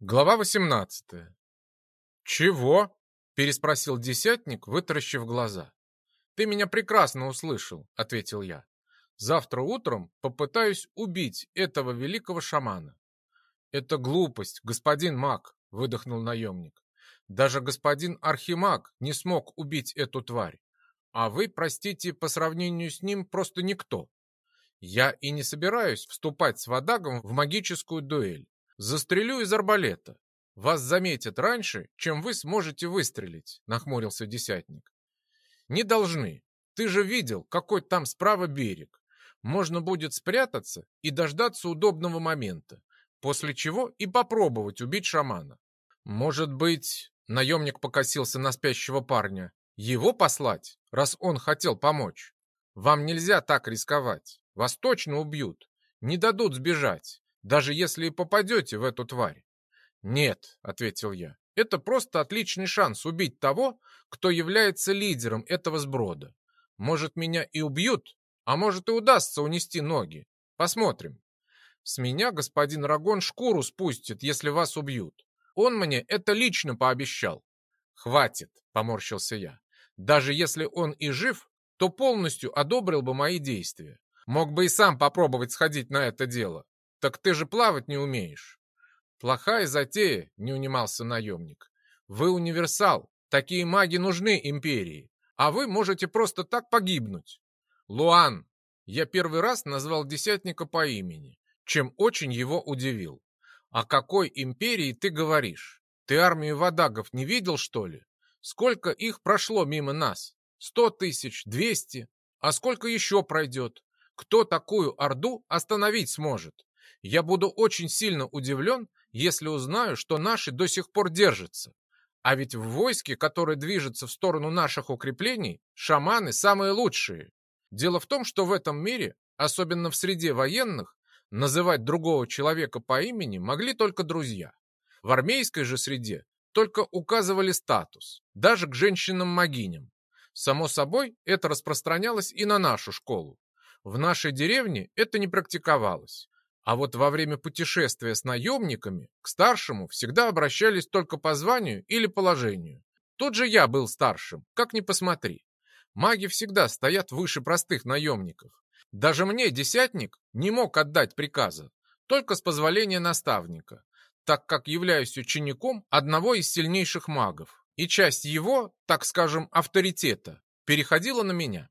Глава 18. «Чего?» — переспросил десятник, вытаращив глаза. «Ты меня прекрасно услышал», — ответил я. «Завтра утром попытаюсь убить этого великого шамана». «Это глупость, господин маг», — выдохнул наемник. «Даже господин архимаг не смог убить эту тварь. А вы, простите, по сравнению с ним просто никто. Я и не собираюсь вступать с Вадагом в магическую дуэль. Застрелю из арбалета. Вас заметят раньше, чем вы сможете выстрелить, нахмурился десятник. Не должны. Ты же видел, какой там справа берег. Можно будет спрятаться и дождаться удобного момента, после чего и попробовать убить шамана. Может быть, наемник покосился на спящего парня, его послать, раз он хотел помочь? Вам нельзя так рисковать. Вас точно убьют. Не дадут сбежать даже если и попадете в эту тварь. Нет, ответил я, это просто отличный шанс убить того, кто является лидером этого сброда. Может, меня и убьют, а может и удастся унести ноги. Посмотрим. С меня господин Рагон шкуру спустит, если вас убьют. Он мне это лично пообещал. Хватит, поморщился я. Даже если он и жив, то полностью одобрил бы мои действия. Мог бы и сам попробовать сходить на это дело. «Так ты же плавать не умеешь». «Плохая затея», — не унимался наемник. «Вы универсал, такие маги нужны империи, а вы можете просто так погибнуть». «Луан», я первый раз назвал десятника по имени, чем очень его удивил. «О какой империи ты говоришь? Ты армию водагов не видел, что ли? Сколько их прошло мимо нас? Сто тысяч, двести? А сколько еще пройдет? Кто такую орду остановить сможет? Я буду очень сильно удивлен, если узнаю, что наши до сих пор держатся. А ведь в войске, которое движется в сторону наших укреплений, шаманы самые лучшие. Дело в том, что в этом мире, особенно в среде военных, называть другого человека по имени могли только друзья. В армейской же среде только указывали статус, даже к женщинам-могиням. Само собой, это распространялось и на нашу школу. В нашей деревне это не практиковалось. А вот во время путешествия с наемниками к старшему всегда обращались только по званию или положению. Тут же я был старшим, как ни посмотри. Маги всегда стоят выше простых наемников. Даже мне, десятник, не мог отдать приказа, только с позволения наставника, так как являюсь учеником одного из сильнейших магов, и часть его, так скажем, авторитета переходила на меня.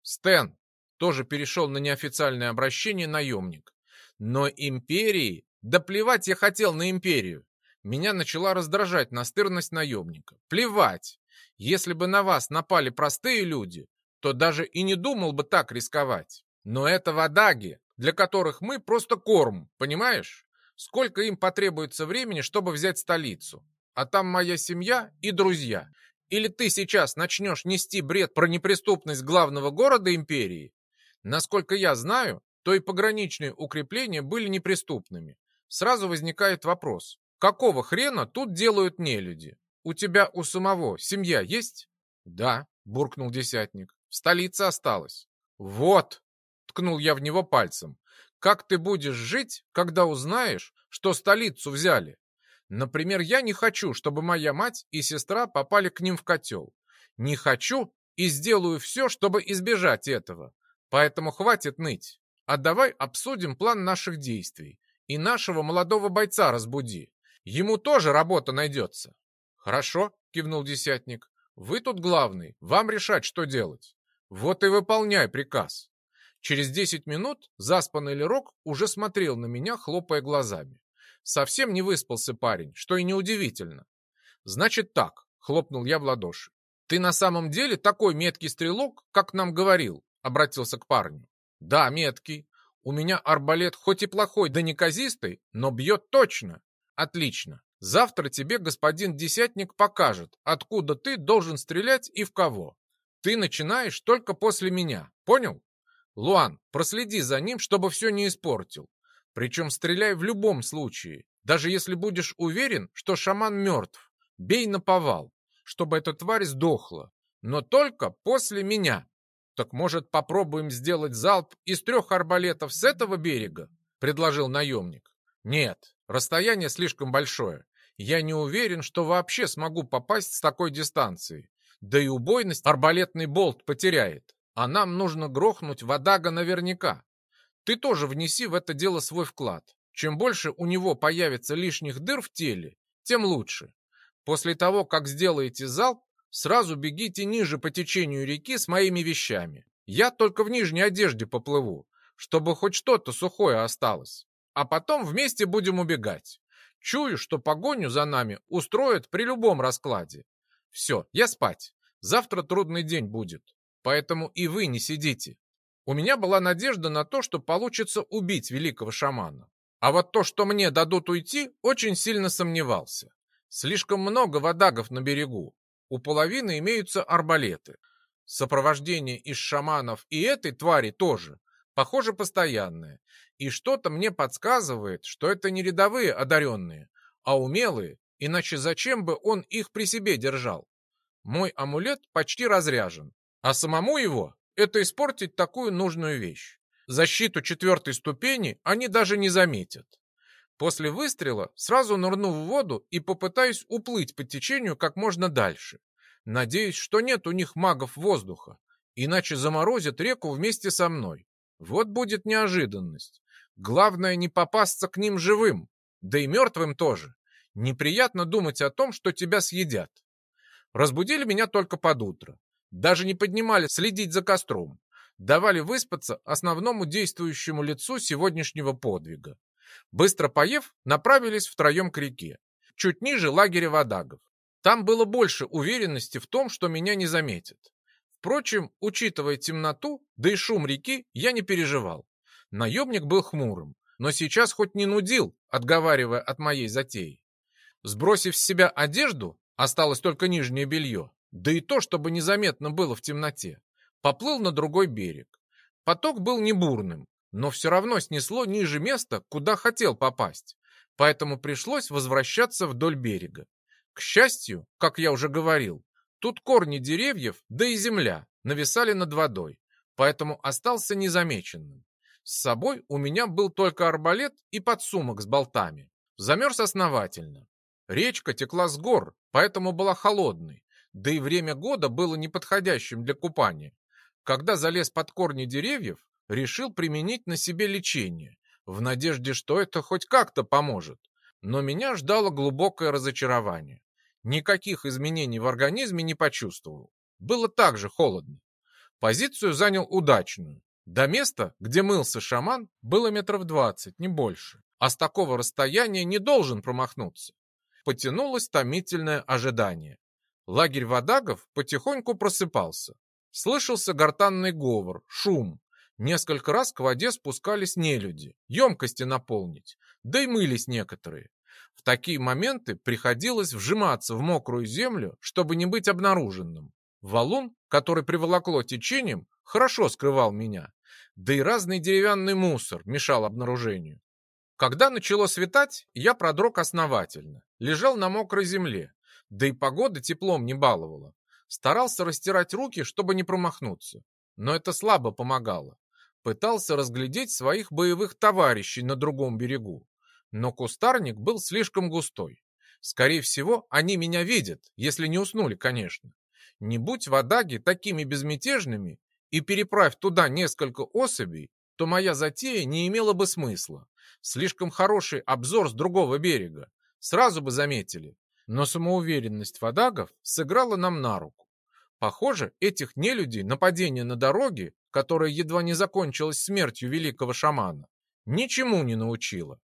Стэн тоже перешел на неофициальное обращение наемник. Но империи... Да плевать я хотел на империю. Меня начала раздражать настырность наемника. Плевать. Если бы на вас напали простые люди, то даже и не думал бы так рисковать. Но это водаги, для которых мы просто корм, понимаешь? Сколько им потребуется времени, чтобы взять столицу? А там моя семья и друзья. Или ты сейчас начнешь нести бред про неприступность главного города империи? Насколько я знаю, то и пограничные укрепления были неприступными. Сразу возникает вопрос, какого хрена тут делают нелюди? У тебя у самого семья есть? Да, буркнул десятник. В столице осталось. Вот, ткнул я в него пальцем. Как ты будешь жить, когда узнаешь, что столицу взяли? Например, я не хочу, чтобы моя мать и сестра попали к ним в котел. Не хочу и сделаю все, чтобы избежать этого. Поэтому хватит ныть. А давай обсудим план наших действий. И нашего молодого бойца разбуди. Ему тоже работа найдется. Хорошо, кивнул десятник. Вы тут главный, вам решать, что делать. Вот и выполняй приказ. Через десять минут заспанный Лерок уже смотрел на меня, хлопая глазами. Совсем не выспался парень, что и неудивительно. Значит так, хлопнул я в ладоши. Ты на самом деле такой меткий стрелок, как нам говорил, обратился к парню. Да, меткий. У меня арбалет хоть и плохой да неказистый, но бьет точно. Отлично. Завтра тебе господин Десятник покажет, откуда ты должен стрелять и в кого. Ты начинаешь только после меня, понял? Луан, проследи за ним, чтобы все не испортил. Причем стреляй в любом случае, даже если будешь уверен, что шаман мертв. Бей на повал, чтобы эта тварь сдохла, но только после меня. «Так, может, попробуем сделать залп из трех арбалетов с этого берега?» — предложил наемник. «Нет, Расстояние слишком большое. Я не уверен, что вообще смогу попасть с такой дистанции. Да и убойность арбалетный болт потеряет. А нам нужно грохнуть Вадага наверняка. Ты тоже внеси в это дело свой вклад. Чем больше у него появится лишних дыр в теле, тем лучше. После того, как сделаете залп, сразу бегите ниже по течению реки с моими вещами. Я только в нижней одежде поплыву, чтобы хоть что-то сухое осталось. А потом вместе будем убегать. Чую, что погоню за нами устроят при любом раскладе. Все, я спать. Завтра трудный день будет. Поэтому и вы не сидите. У меня была надежда на то, что получится убить великого шамана. А вот то, что мне дадут уйти, очень сильно сомневался. Слишком много водагов на берегу. У половины имеются арбалеты. Сопровождение из шаманов и этой твари тоже, похоже, постоянное. И что-то мне подсказывает, что это не рядовые одаренные, а умелые, иначе зачем бы он их при себе держал? Мой амулет почти разряжен, а самому его это испортить такую нужную вещь. Защиту четвертой ступени они даже не заметят. После выстрела сразу нырну в воду и попытаюсь уплыть по течению как можно дальше. Надеюсь, что нет у них магов воздуха, иначе заморозят реку вместе со мной. Вот будет неожиданность. Главное не попасться к ним живым, да и мертвым тоже. Неприятно думать о том, что тебя съедят. Разбудили меня только под утро. Даже не поднимали следить за костром. Давали выспаться основному действующему лицу сегодняшнего подвига. Быстро поев, направились втроем к реке. Чуть ниже лагеря водагов. Там было больше уверенности в том, что меня не заметят. Впрочем, учитывая темноту, да и шум реки, я не переживал. Наемник был хмурым, но сейчас хоть не нудил, отговаривая от моей затеи. Сбросив с себя одежду, осталось только нижнее белье, да и то, чтобы незаметно было в темноте, поплыл на другой берег. Поток был не бурным, но все равно снесло ниже места, куда хотел попасть, поэтому пришлось возвращаться вдоль берега. К счастью, как я уже говорил, тут корни деревьев, да и земля нависали над водой, поэтому остался незамеченным. С собой у меня был только арбалет и подсумок с болтами. Замерз основательно. Речка текла с гор, поэтому была холодной, да и время года было неподходящим для купания. Когда залез под корни деревьев, решил применить на себе лечение, в надежде, что это хоть как-то поможет. Но меня ждало глубокое разочарование. Никаких изменений в организме не почувствовал. Было так же холодно. Позицию занял удачную. До места, где мылся шаман, было метров двадцать, не больше. А с такого расстояния не должен промахнуться. Потянулось томительное ожидание. Лагерь водагов потихоньку просыпался. Слышался гортанный говор, шум. Несколько раз к воде спускались нелюди, емкости наполнить, да и мылись некоторые. В такие моменты приходилось вжиматься в мокрую землю, чтобы не быть обнаруженным. Валун, который приволокло течением, хорошо скрывал меня да и разный деревянный мусор мешал обнаружению. Когда начало светать, я продрог основательно, лежал на мокрой земле, да и погода теплом не баловала. Старался растирать руки, чтобы не промахнуться, но это слабо помогало. Пытался разглядеть своих боевых товарищей на другом берегу, но кустарник был слишком густой. Скорее всего, они меня видят, если не уснули, конечно. Не будь водаги такими безмятежными, и переправь туда несколько особей, то моя затея не имела бы смысла. Слишком хороший обзор с другого берега. Сразу бы заметили. Но самоуверенность водагов сыграла нам на руку. Похоже, этих нелюдей нападение на дороге, которое едва не закончилось смертью великого шамана, ничему не научило.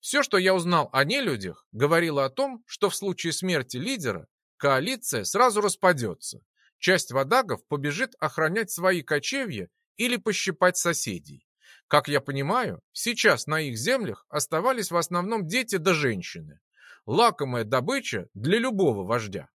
Все, что я узнал о нелюдях, говорило о том, что в случае смерти лидера коалиция сразу распадется, Часть водагов побежит охранять свои кочевья или пощипать соседей. Как я понимаю, сейчас на их землях оставались в основном дети да женщины. Лакомая добыча для любого вождя.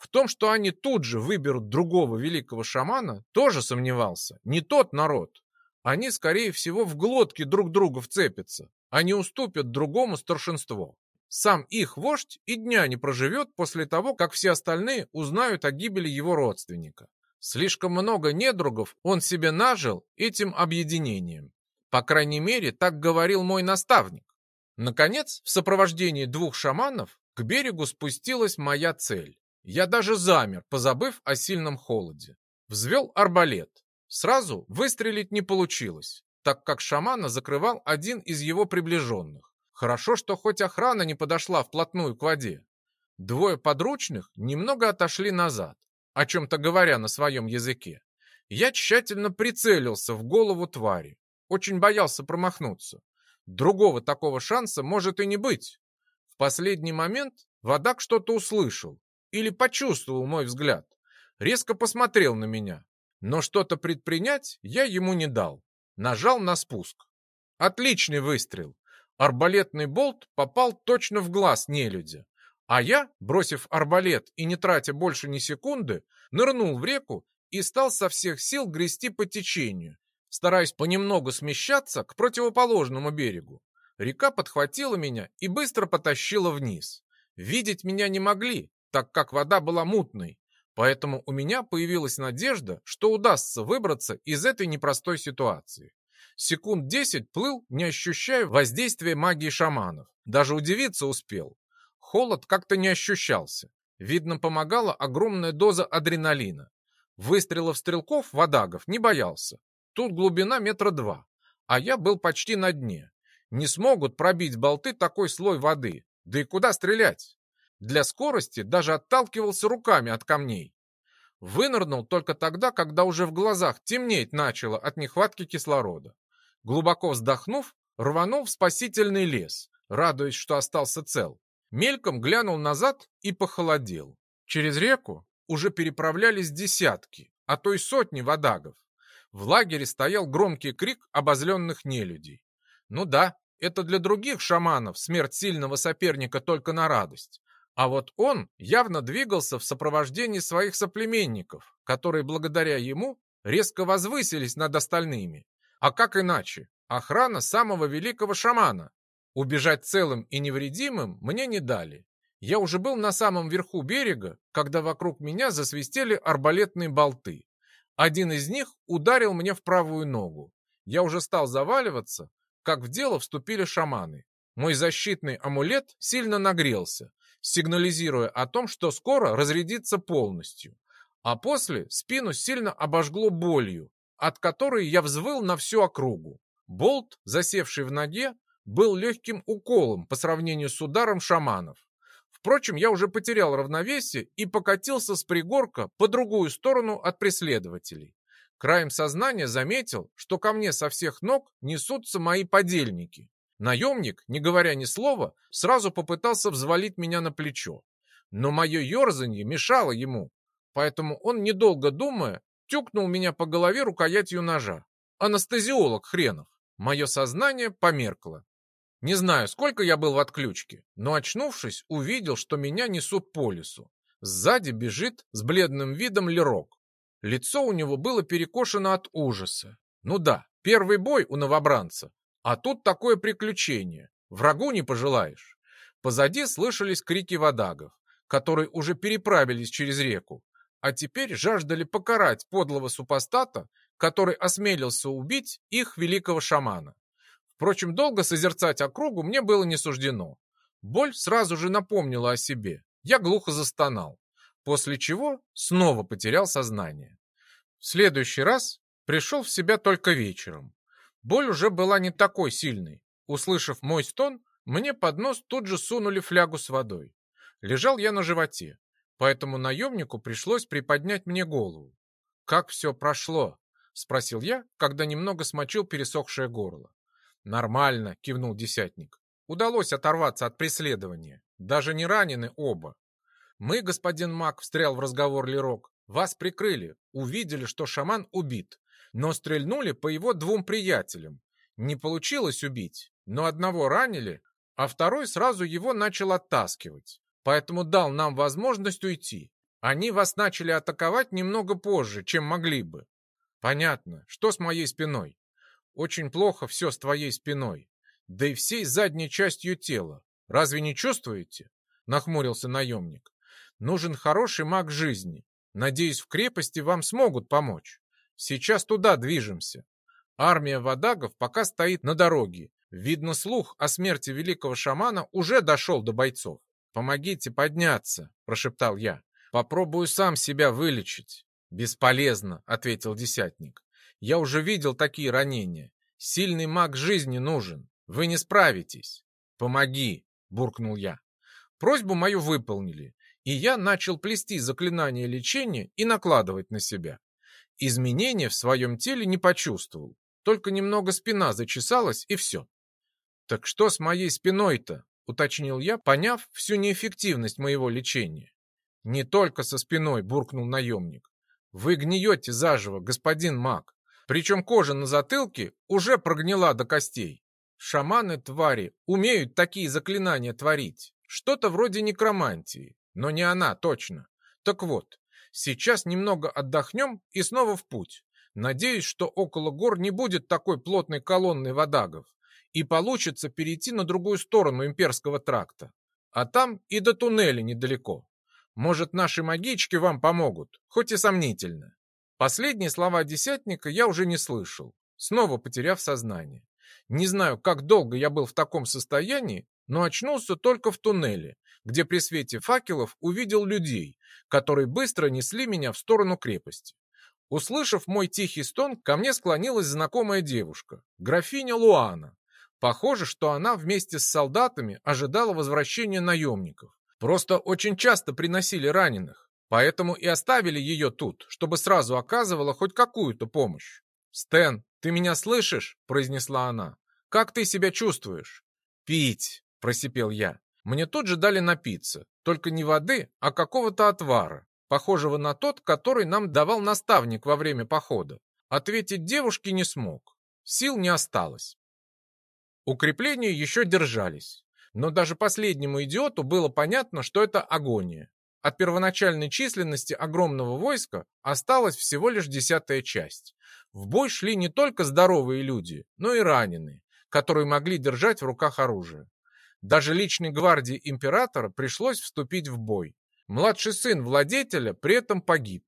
В том, что они тут же выберут другого великого шамана, тоже сомневался. Не тот народ. Они, скорее всего, в глотке друг друга вцепятся, а не уступят другому старшинству. Сам их вождь и дня не проживет после того, как все остальные узнают о гибели его родственника. Слишком много недругов он себе нажил этим объединением. По крайней мере, так говорил мой наставник. Наконец, в сопровождении двух шаманов к берегу спустилась моя цель. Я даже замер, позабыв о сильном холоде. Взвел арбалет. Сразу выстрелить не получилось, так как шамана закрывал один из его приближенных. Хорошо, что хоть охрана не подошла вплотную к воде. Двое подручных немного отошли назад, о чем-то говоря на своем языке. Я тщательно прицелился в голову твари. Очень боялся промахнуться. Другого такого шанса может и не быть. В последний момент Водак что-то услышал или почувствовал мой взгляд. Резко посмотрел на меня. Но что-то предпринять я ему не дал. Нажал на спуск. Отличный выстрел. Арбалетный болт попал точно в глаз нелюдя. А я, бросив арбалет и не тратя больше ни секунды, нырнул в реку и стал со всех сил грести по течению, стараясь понемногу смещаться к противоположному берегу. Река подхватила меня и быстро потащила вниз. Видеть меня не могли, так как вода была мутной, поэтому у меня появилась надежда, что удастся выбраться из этой непростой ситуации. Секунд десять плыл, не ощущая воздействия магии шаманов. Даже удивиться успел. Холод как-то не ощущался. Видно, помогала огромная доза адреналина. Выстрелов стрелков-водагов не боялся. Тут глубина метра два, а я был почти на дне. Не смогут пробить болты такой слой воды. Да и куда стрелять? Для скорости даже отталкивался руками от камней. Вынырнул только тогда, когда уже в глазах темнеть начало от нехватки кислорода. Глубоко вздохнув, рванул в спасительный лес, радуясь, что остался цел. Мельком глянул назад и похолодел. Через реку уже переправлялись десятки, а то и сотни водагов. В лагере стоял громкий крик обозленных нелюдей. Ну да, это для других шаманов смерть сильного соперника только на радость. А вот он явно двигался в сопровождении своих соплеменников, которые благодаря ему резко возвысились над остальными. А как иначе? Охрана самого великого шамана. Убежать целым и невредимым мне не дали. Я уже был на самом верху берега, когда вокруг меня засвистели арбалетные болты. Один из них ударил мне в правую ногу. Я уже стал заваливаться, как в дело вступили шаманы. Мой защитный амулет сильно нагрелся, сигнализируя о том, что скоро разрядится полностью. А после спину сильно обожгло болью, от которой я взвыл на всю округу. Болт, засевший в ноге, был легким уколом по сравнению с ударом шаманов. Впрочем, я уже потерял равновесие и покатился с пригорка по другую сторону от преследователей. Краем сознания заметил, что ко мне со всех ног несутся мои подельники. Наемник, не говоря ни слова, сразу попытался взвалить меня на плечо. Но мое ерзанье мешало ему, поэтому он, недолго думая, тюкнул меня по голове рукоятью ножа. Анестезиолог хренов. Мое сознание померкло. Не знаю, сколько я был в отключке, но, очнувшись, увидел, что меня несут по лесу. Сзади бежит с бледным видом Лерок. Лицо у него было перекошено от ужаса. Ну да, первый бой у новобранца, а тут такое приключение. Врагу не пожелаешь. Позади слышались крики водагов, которые уже переправились через реку, а теперь жаждали покарать подлого супостата, который осмелился убить их великого шамана. Впрочем, долго созерцать округу мне было не суждено. Боль сразу же напомнила о себе. Я глухо застонал, после чего снова потерял сознание. В следующий раз пришел в себя только вечером. Боль уже была не такой сильной. Услышав мой стон, мне под нос тут же сунули флягу с водой. Лежал я на животе, поэтому наемнику пришлось приподнять мне голову. «Как все прошло?» — спросил я, когда немного смочил пересохшее горло. «Нормально», — кивнул десятник. «Удалось оторваться от преследования. Даже не ранены оба. Мы, господин Мак, встрял в разговор Лерок, вас прикрыли, увидели, что шаман убит но стрельнули по его двум приятелям. Не получилось убить, но одного ранили, а второй сразу его начал оттаскивать, поэтому дал нам возможность уйти. Они вас начали атаковать немного позже, чем могли бы. Понятно, что с моей спиной? Очень плохо все с твоей спиной, да и всей задней частью тела. Разве не чувствуете? Нахмурился наемник. Нужен хороший маг жизни. Надеюсь, в крепости вам смогут помочь. Сейчас туда движемся. Армия водагов пока стоит на дороге, Видно, слух о смерти великого шамана уже дошел до бойцов. «Помогите подняться», — прошептал я. «Попробую сам себя вылечить». «Бесполезно», — ответил десятник. «Я уже видел такие ранения. Сильный маг жизни нужен. Вы не справитесь». «Помоги», — буркнул я. Просьбу мою выполнили, и я начал плести заклинание лечения и накладывать на себя. Изменения в своем теле не почувствовал, только немного спина зачесалась и все. «Так что с моей спиной-то?» — уточнил я, поняв всю неэффективность моего лечения. «Не только со спиной», — буркнул наемник. «Вы гниете заживо, господин маг. Причем кожа на затылке уже прогнила до костей. Шаманы-твари умеют такие заклинания творить. Что-то вроде некромантии, но не она точно. Так вот, сейчас немного отдохнем и снова в путь. Надеюсь, что около гор не будет такой плотной колонны водагов и получится перейти на другую сторону имперского тракта. А там и до туннеля недалеко. Может, наши магички вам помогут, хоть и сомнительно. Последние слова десятника я уже не слышал, снова потеряв сознание. Не знаю, как долго я был в таком состоянии, но очнулся только в туннеле, где при свете факелов увидел людей, которые быстро несли меня в сторону крепости. Услышав мой тихий стон, ко мне склонилась знакомая девушка, графиня Луана. Похоже, что она вместе с солдатами ожидала возвращения наемников. Просто очень часто приносили раненых, поэтому и оставили ее тут, чтобы сразу оказывала хоть какую-то помощь. «Стэн, ты меня слышишь?» – произнесла она. «Как ты себя чувствуешь?» «Пить!» – просипел я. Мне тут же дали напиться, только не воды, а какого-то отвара, похожего на тот, который нам давал наставник во время похода. Ответить девушке не смог. Сил не осталось. Укрепления еще держались, но даже последнему идиоту было понятно, что это агония. От первоначальной численности огромного войска осталась всего лишь десятая часть. В бой шли не только здоровые люди, но и раненые, которые могли держать в руках оружие. Даже личной гвардии императора пришлось вступить в бой. Младший сын владетеля при этом погиб.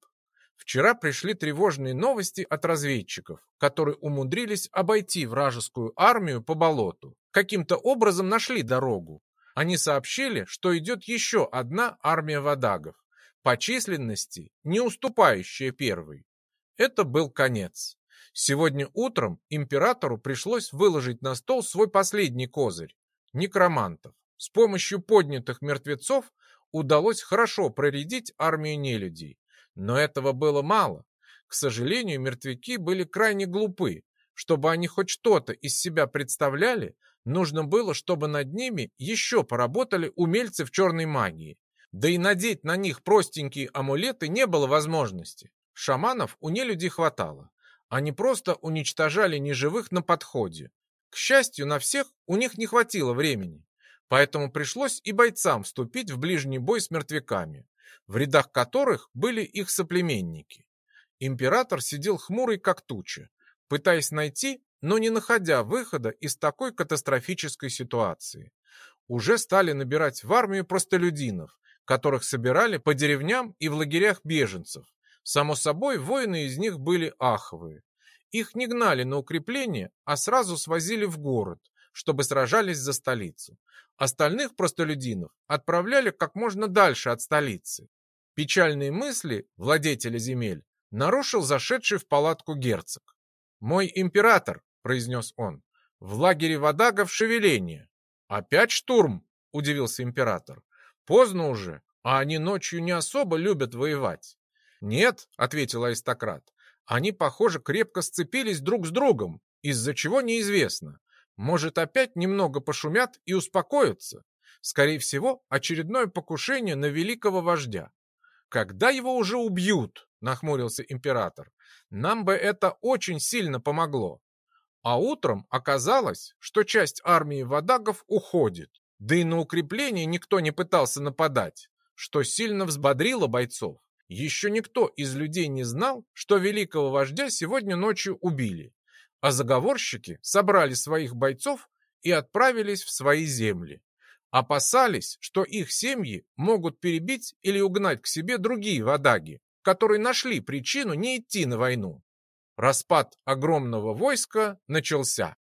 Вчера пришли тревожные новости от разведчиков, которые умудрились обойти вражескую армию по болоту. Каким-то образом нашли дорогу. Они сообщили, что идет еще одна армия водагов, по численности не уступающая первой. Это был конец. Сегодня утром императору пришлось выложить на стол свой последний козырь – некромантов. С помощью поднятых мертвецов удалось хорошо проредить армию нелюдей. Но этого было мало. К сожалению, мертвяки были крайне глупы. Чтобы они хоть что-то из себя представляли, нужно было, чтобы над ними еще поработали умельцы в черной магии. Да и надеть на них простенькие амулеты не было возможности. Шаманов у нелюдей хватало. Они просто уничтожали неживых на подходе. К счастью, на всех у них не хватило времени. Поэтому пришлось и бойцам вступить в ближний бой с мертвяками, в рядах которых были их соплеменники. Император сидел хмурый, как туча, пытаясь найти, но не находя выхода из такой катастрофической ситуации. Уже стали набирать в армию простолюдинов, которых собирали по деревням и в лагерях беженцев, Само собой, воины из них были аховые. Их не гнали на укрепление, а сразу свозили в город, чтобы сражались за столицу. Остальных простолюдинов отправляли как можно дальше от столицы. Печальные мысли владетеля земель нарушил зашедший в палатку герцог. «Мой император», — произнес он, — «в лагере водагов шевеление». «Опять штурм?» — удивился император. «Поздно уже, а они ночью не особо любят воевать». «Нет», — ответил аристократ, — «они, похоже, крепко сцепились друг с другом, из-за чего неизвестно. Может, опять немного пошумят и успокоятся. Скорее всего, очередное покушение на великого вождя. Когда его уже убьют?» — нахмурился император. «Нам бы это очень сильно помогло». А утром оказалось, что часть армии вадагов уходит, да и на укрепление никто не пытался нападать, что сильно взбодрило бойцов. Еще никто из людей не знал, что великого вождя сегодня ночью убили, а заговорщики собрали своих бойцов и отправились в свои земли. Опасались, что их семьи могут перебить или угнать к себе другие водаги, которые нашли причину не идти на войну. Распад огромного войска начался.